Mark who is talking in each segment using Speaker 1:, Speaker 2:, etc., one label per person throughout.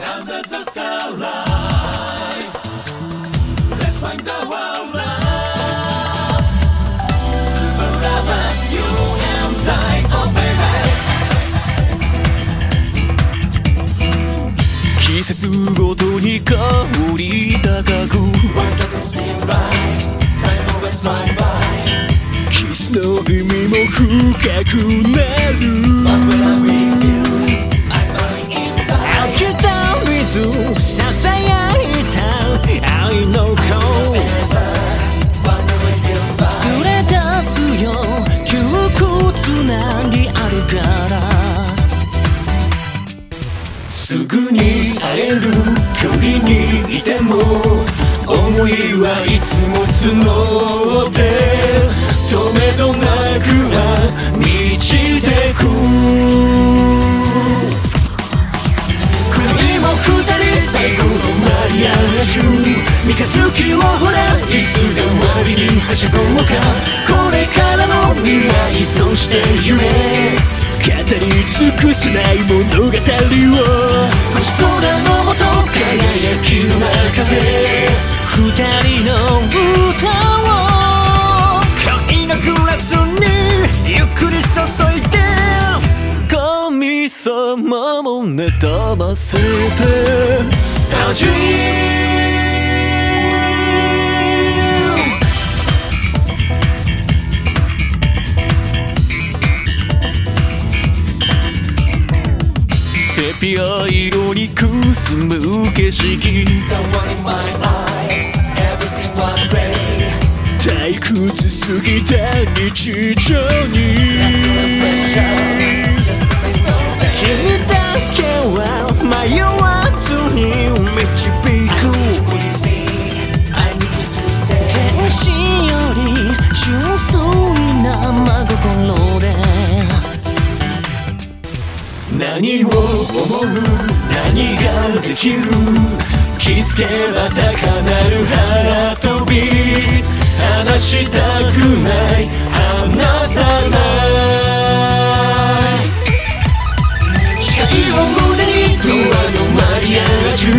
Speaker 1: ラブ・ザ・ザ・スターライ」
Speaker 2: 季節ごとにかおり深くなる。に会える距離にいても思いはいつも募って止めどなくは満ちてく国も二人最後のマリアージュ。三日月をほらいつで終わりにはしごうか。これからの未来そして夢語り尽くせない物語を。輝きの中で二人の歌を。恋のグラスにゆっくり注いで神様も妬ませて。味セピア色にくすむ景色
Speaker 1: Someone in my eyes Everything was great
Speaker 2: 退屈すぎた日常
Speaker 1: That's
Speaker 2: に何を思う何ができる気づけば高鳴る腹飛び話したくない話さない誓いを胸にドアのマリアージュ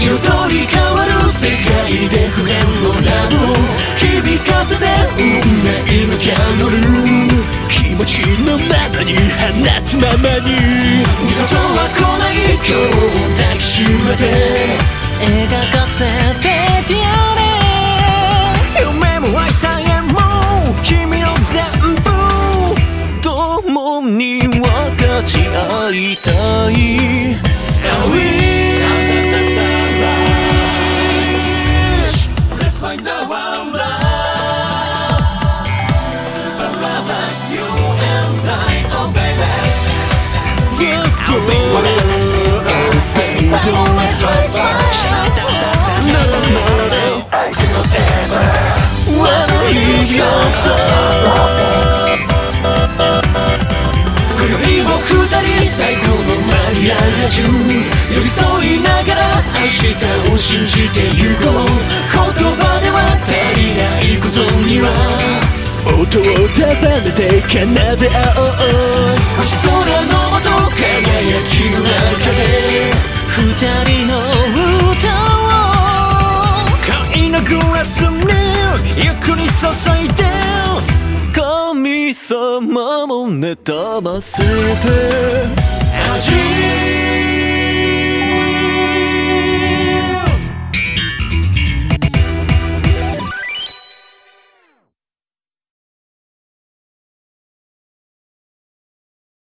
Speaker 2: 色とり変わる世界で不変のラブを響かせて運命のキャロル気持ちのまさに放つままに。二度とは来ない今日を抱きしめて。描か
Speaker 1: 寄り添いながら明日を信じてゆこう言葉では足りないことには。
Speaker 2: 音を束ねて奏で合おう
Speaker 1: 星空のもと輝きの中で
Speaker 2: 二人の歌を恋のグラスにゆっくり注いで神様も妬ませて